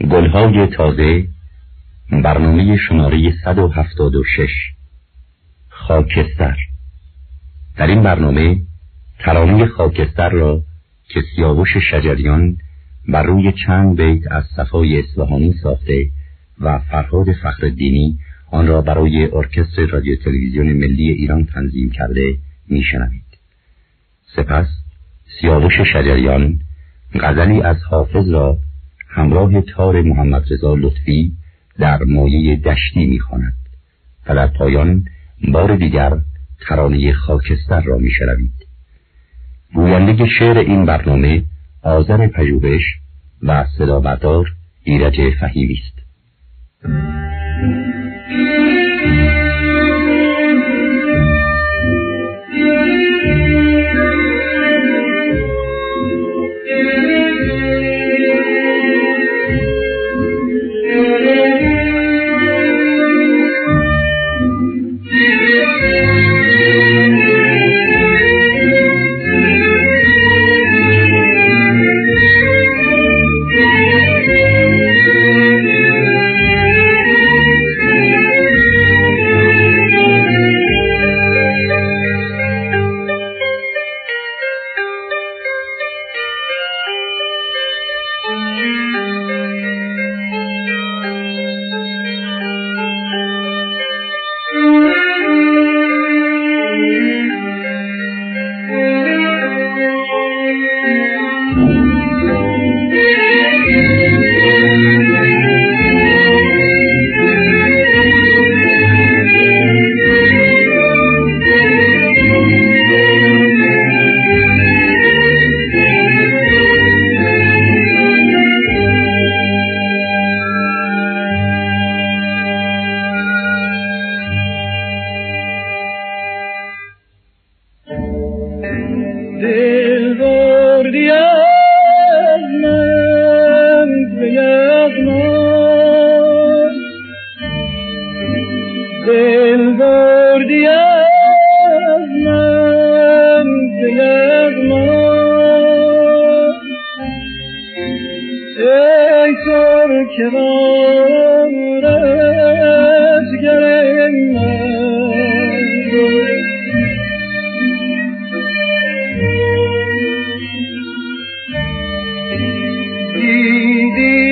گلهای تازه برنامه شماره 176 خاکستر. در این برنامه ترانه خاکستر را که سیاوش شجریان بر روی چند بیت از صفای اصفهانی ساخته و فرهاد فخر دینی آن را برای ارکستر رادیو تلویزیون ملی ایران تنظیم کرده میشنوید. سپس سیاوش شجریان غزلی از حافظ را همراه تار محمد رضا لطفی در مایه دشتی می‌خواند و در پایان بار دیگر ترانه خاکستر را میشنوید. گوینده شعر این برنامه آذر پژوهش و صدا بردار ایرج فهیمی است. في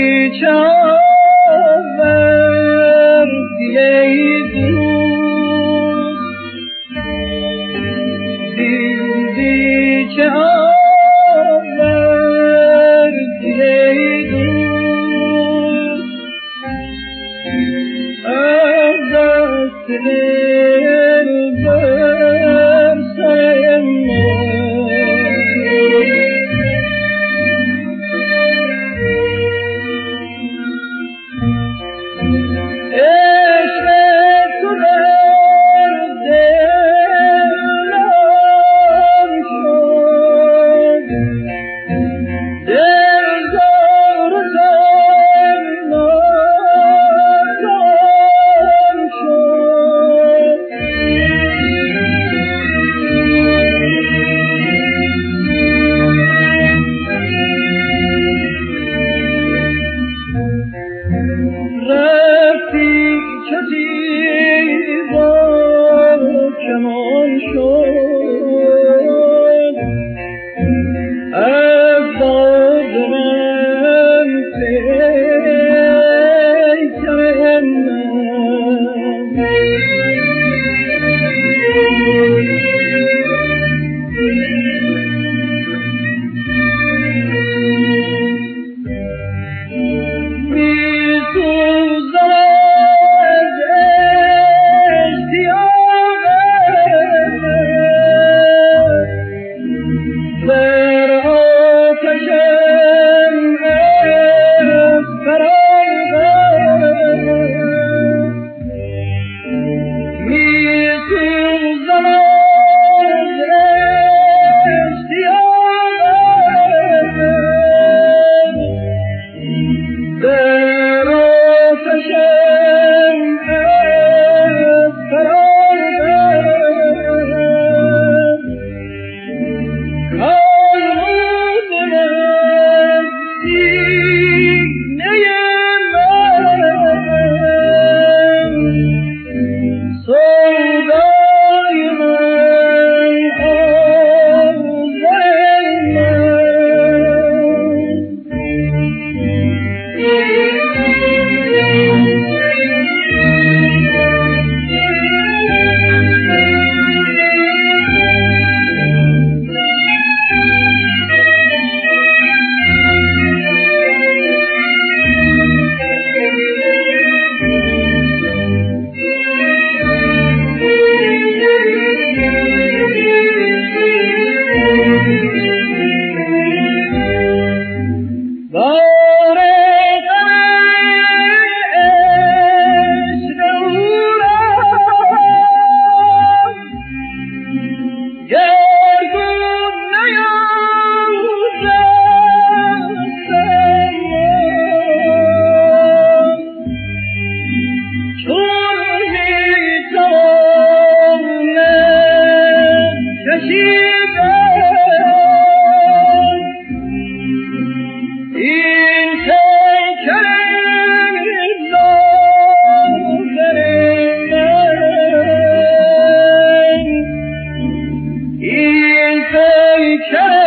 Yeah.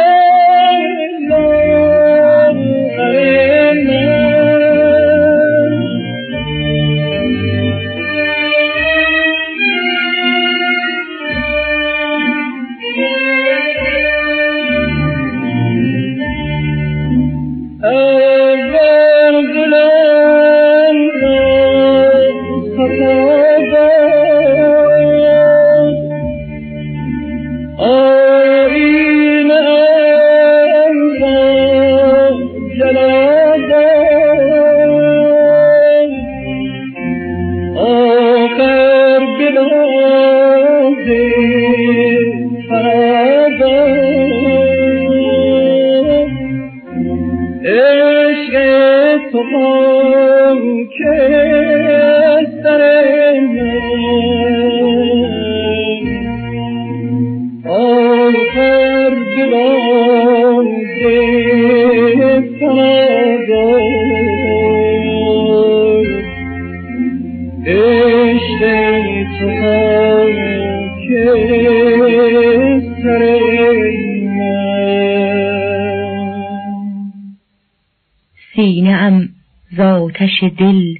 آتش دل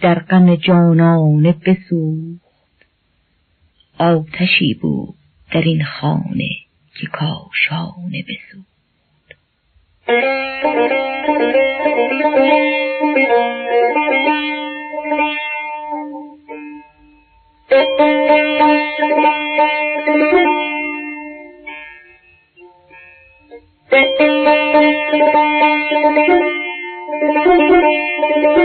در غم جانانه بسوخت. آتشی بود در این خانه که کاشانه بسوخت.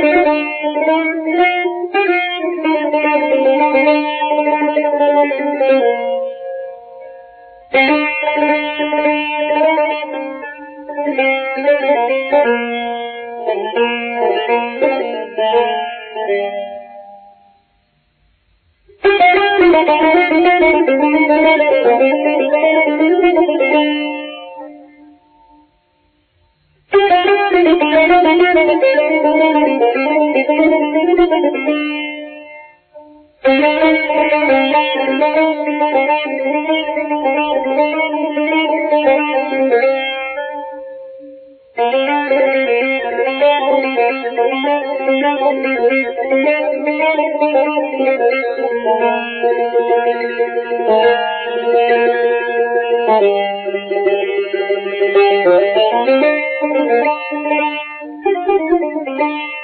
سینه از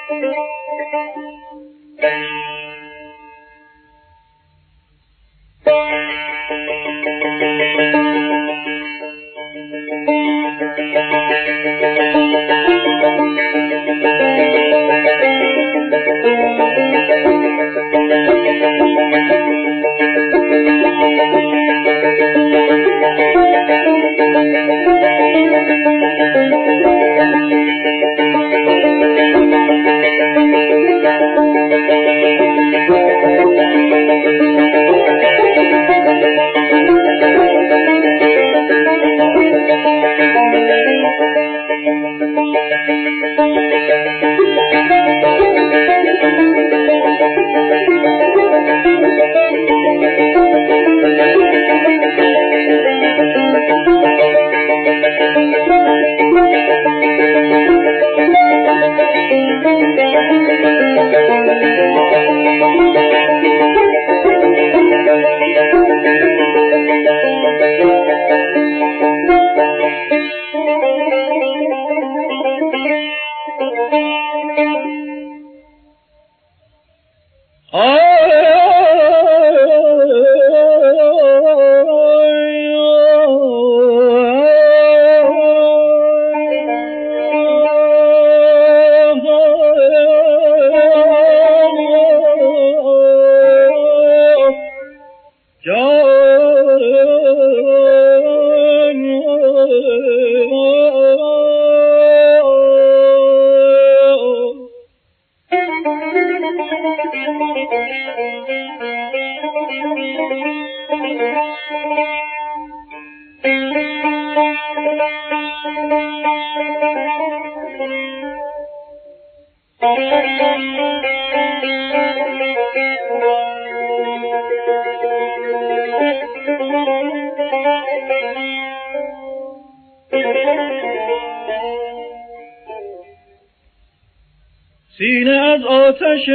آتش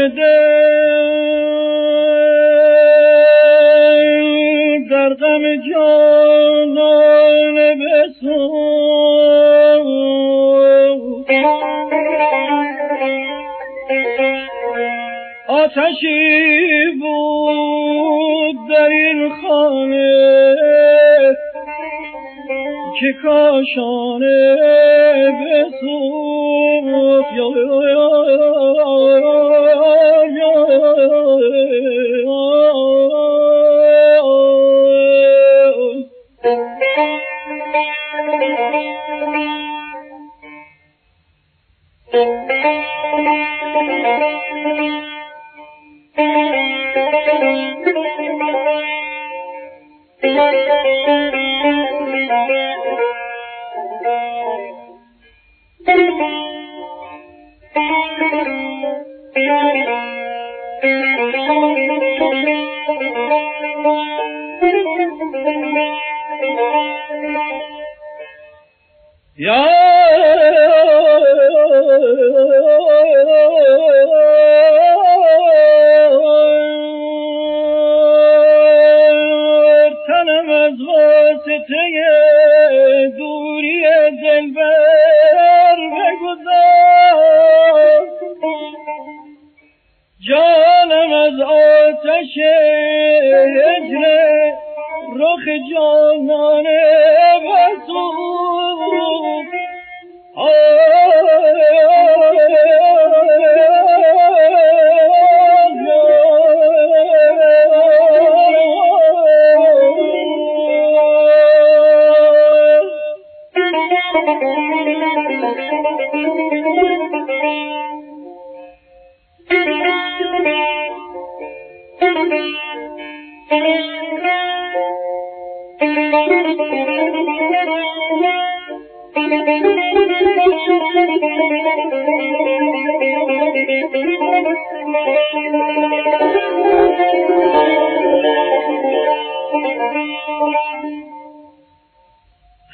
بسوخت قطعه دوری دلبر بگذار جانم از آتش هجر رخ جانانه بسوخت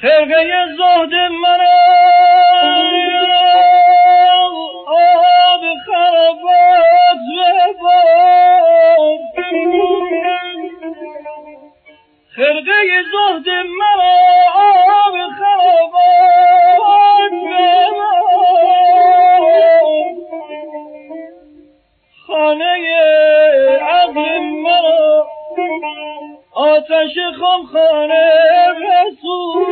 خرقه زهد مرا آب خرابات ببار. خرقه زهد آتش خمخانه رسول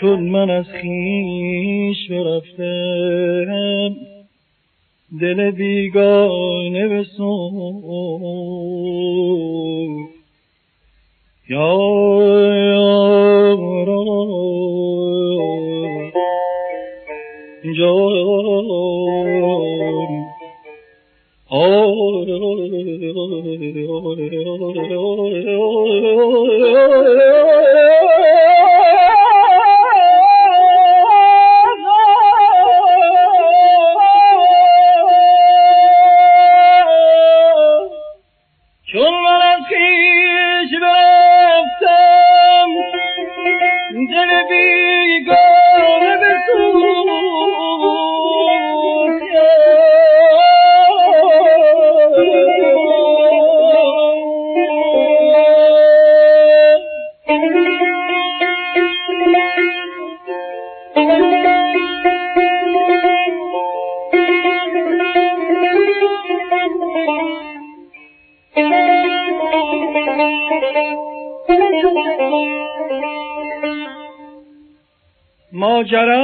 چون من از خیش برفتم دل بیگانه بسوز. یا ماجرا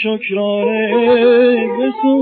شکرانه بسو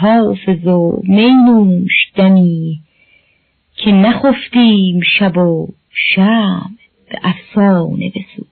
حافظ و مینوش دمی که نخفتیم شب و شم به افسانه بسود.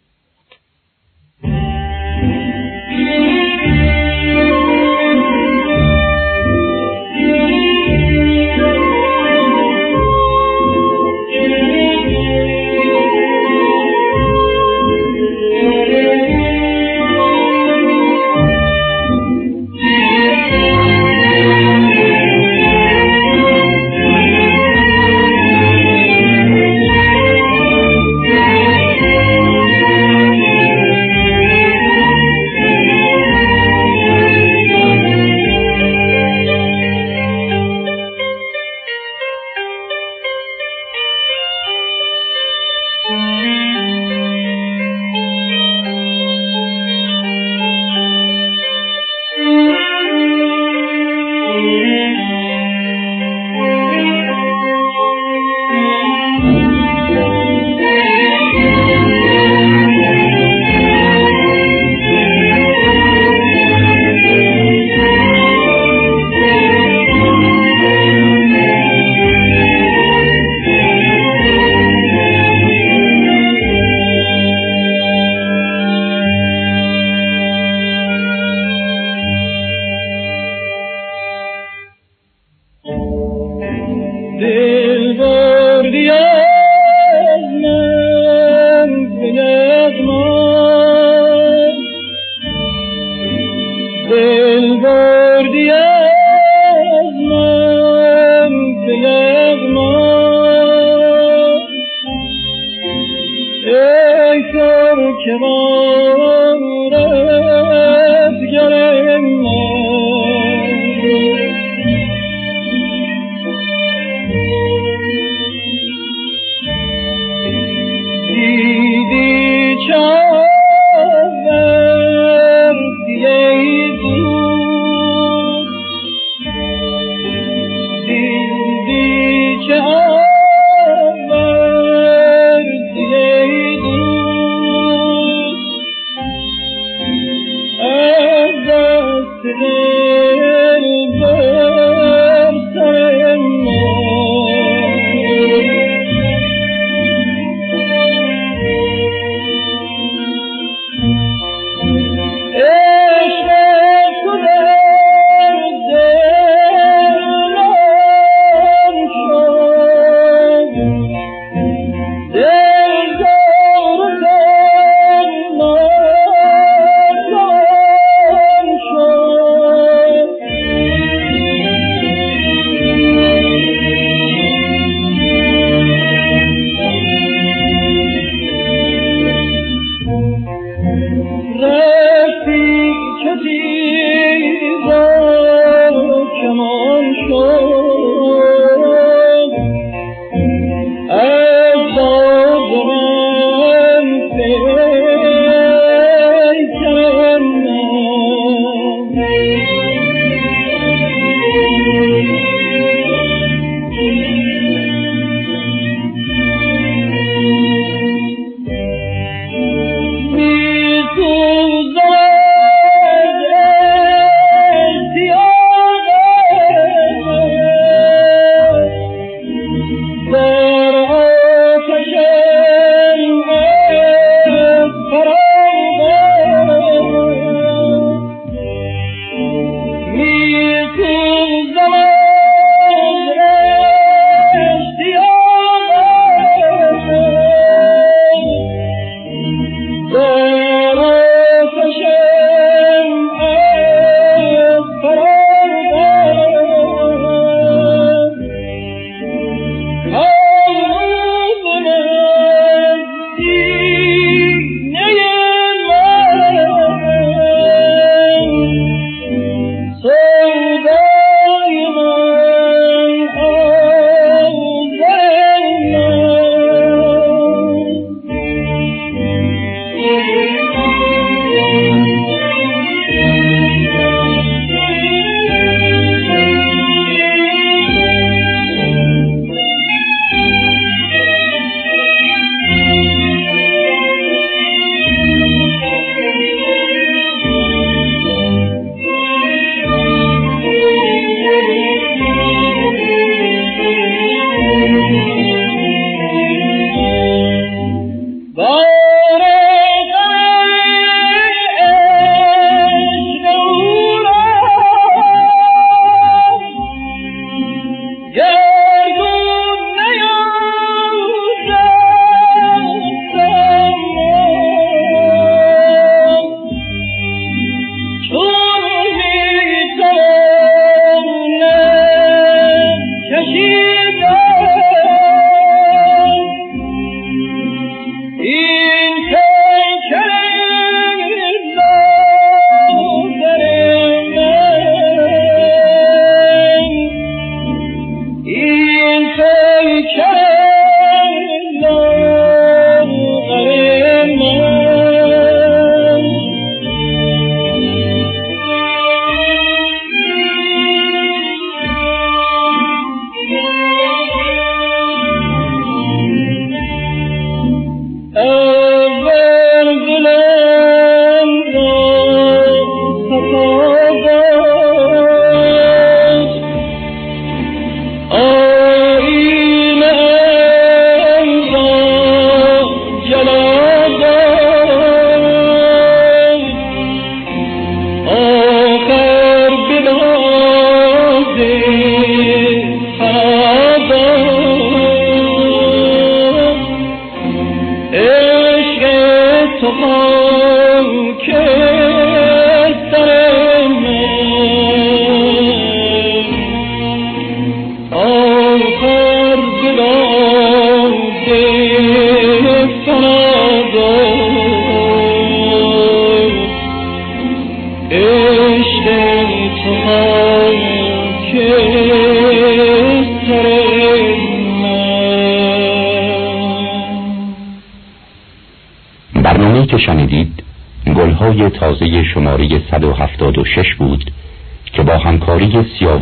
آینه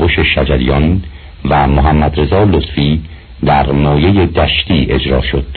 سیاوش شجریان و محمد رضا لطفی در مایه دشتی اجرا شد.